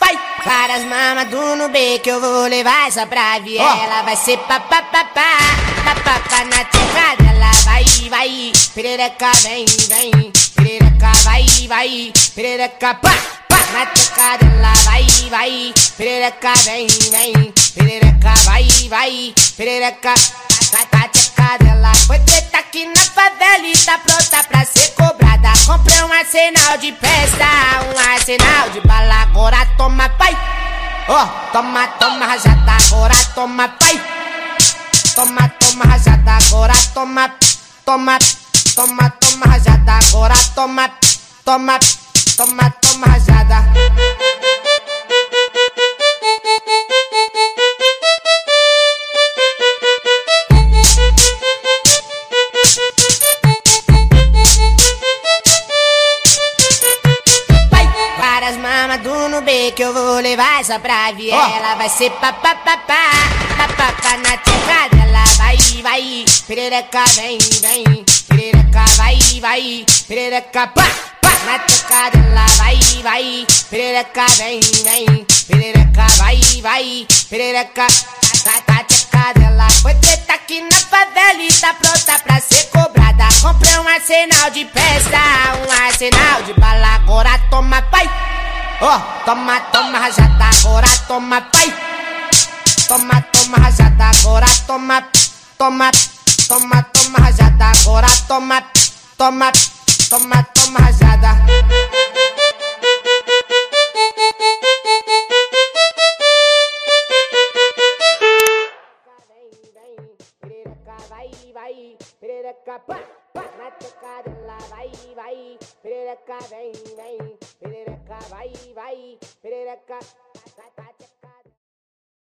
Vai! Várias mamas do Nubê que eu vou levar essa pra viela. Vai ser papapá, papapá na teca dela. Vai, vai, perereca vem, vem. Perereca vai, vai, perereca pá, pá na teca dela. Vai, vai, perereca vem, vem. Perereca vai, vai, perereca na teca dela. Foi treta aqui na favela e tá pronta pra ser. Comprei um arsenal de festa, um arsenal de bala. Agora toma pai. Ó, toma, toma rajada, agora toma pai. Toma, toma rajada, agora toma, toma, toma, toma rajada, agora toma, toma, toma, toma rajada. Do Nubê que eu vou levar essa pra viela. Vai ser papapá, papapá na teca dela. Vai, vai, perereca vem, vem. Perereca vai, vai, perereca pá, pá na teca dela. Vai, vai, perereca vem, vem. Perereca vai, vai, perereca na, na teca dela. Foi treta aqui na favela e tá pronta pra ser cobrada. Comprei um arsenal de festa, um arsenal de bala. Agora toma pai. Ó, toma, toma rajada, agora toma pai. Toma, toma rajada, agora toma, toma, toma, toma rajada, agora toma, toma, toma, toma rajada. Vai, vai, pá, pá, na teca dela vai, vai, perereca vem, vem, perereca vai, vai, perereca